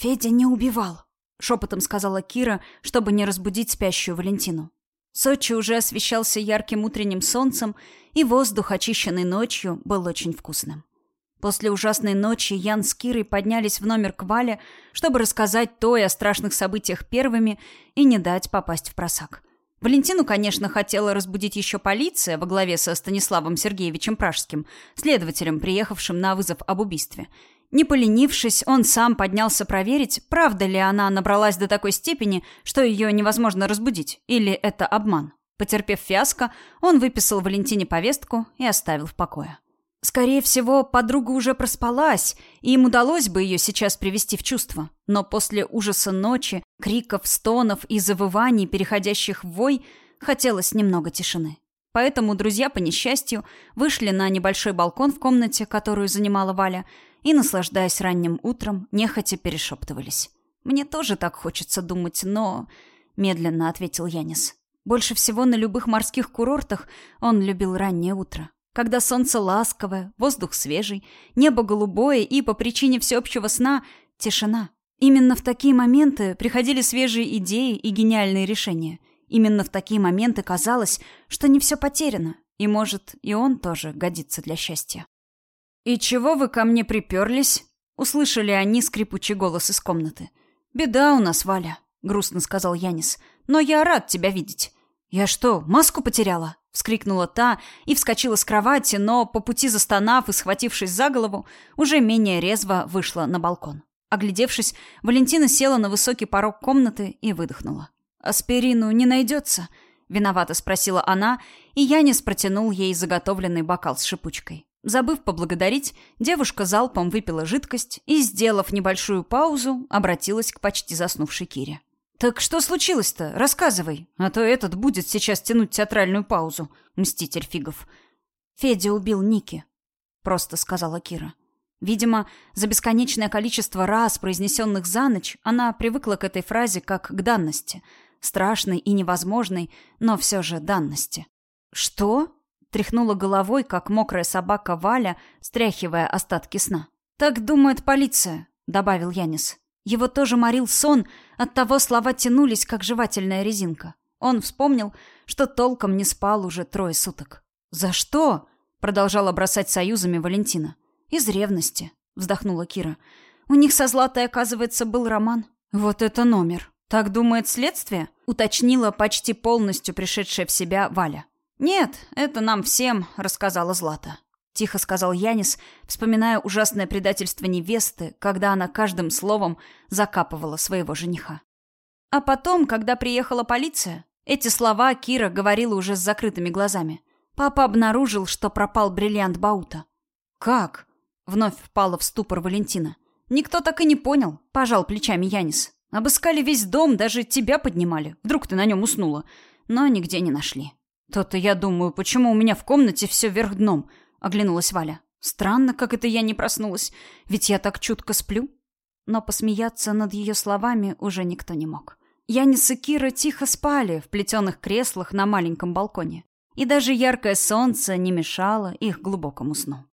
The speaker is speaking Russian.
«Федя не убивал», — шепотом сказала Кира, чтобы не разбудить спящую Валентину. Сочи уже освещался ярким утренним солнцем, и воздух, очищенный ночью, был очень вкусным. После ужасной ночи Ян с Кирой поднялись в номер к Вале, чтобы рассказать той о страшных событиях первыми и не дать попасть в просак. Валентину, конечно, хотела разбудить еще полиция во главе со Станиславом Сергеевичем Пражским, следователем, приехавшим на вызов об убийстве. Не поленившись, он сам поднялся проверить, правда ли она набралась до такой степени, что ее невозможно разбудить, или это обман. Потерпев фиаско, он выписал Валентине повестку и оставил в покое. Скорее всего, подруга уже проспалась, и им удалось бы ее сейчас привести в чувство. Но после ужаса ночи, криков, стонов и завываний, переходящих в вой, хотелось немного тишины. Поэтому друзья, по несчастью, вышли на небольшой балкон в комнате, которую занимала Валя, и, наслаждаясь ранним утром, нехотя перешептывались. «Мне тоже так хочется думать, но...» — медленно ответил Янис. Больше всего на любых морских курортах он любил раннее утро. Когда солнце ласковое, воздух свежий, небо голубое и, по причине всеобщего сна, тишина. Именно в такие моменты приходили свежие идеи и гениальные решения. Именно в такие моменты казалось, что не все потеряно, и, может, и он тоже годится для счастья. «И чего вы ко мне приперлись?» — услышали они скрипучий голос из комнаты. «Беда у нас, Валя», — грустно сказал Янис. «Но я рад тебя видеть». «Я что, маску потеряла?» — вскрикнула та и вскочила с кровати, но, по пути застонав и схватившись за голову, уже менее резво вышла на балкон. Оглядевшись, Валентина села на высокий порог комнаты и выдохнула. «Аспирину не найдется?» — виновато спросила она, и Янис протянул ей заготовленный бокал с шипучкой. Забыв поблагодарить, девушка залпом выпила жидкость и, сделав небольшую паузу, обратилась к почти заснувшей Кире. «Так что случилось-то? Рассказывай, а то этот будет сейчас тянуть театральную паузу, мститель фигов». «Федя убил Ники», — просто сказала Кира. Видимо, за бесконечное количество раз, произнесенных за ночь, она привыкла к этой фразе как к данности. Страшной и невозможной, но все же данности. «Что?» — тряхнула головой, как мокрая собака Валя, стряхивая остатки сна. «Так думает полиция», — добавил Янис. Его тоже морил сон, оттого слова тянулись, как жевательная резинка. Он вспомнил, что толком не спал уже трое суток. «За что?» — продолжала бросать союзами Валентина. «Из ревности», — вздохнула Кира. «У них со Златой, оказывается, был роман». «Вот это номер. Так думает следствие?» — уточнила почти полностью пришедшая в себя Валя. «Нет, это нам всем», — рассказала Злата. — тихо сказал Янис, вспоминая ужасное предательство невесты, когда она каждым словом закапывала своего жениха. А потом, когда приехала полиция, эти слова Кира говорила уже с закрытыми глазами. Папа обнаружил, что пропал бриллиант Баута. «Как?» — вновь впала в ступор Валентина. «Никто так и не понял», — пожал плечами Янис. «Обыскали весь дом, даже тебя поднимали. Вдруг ты на нем уснула. Но нигде не нашли». «То-то я думаю, почему у меня в комнате все вверх дном?» — оглянулась Валя. «Странно, как это я не проснулась, ведь я так чутко сплю». Но посмеяться над ее словами уже никто не мог. Янис и Кира тихо спали в плетеных креслах на маленьком балконе. И даже яркое солнце не мешало их глубокому сну.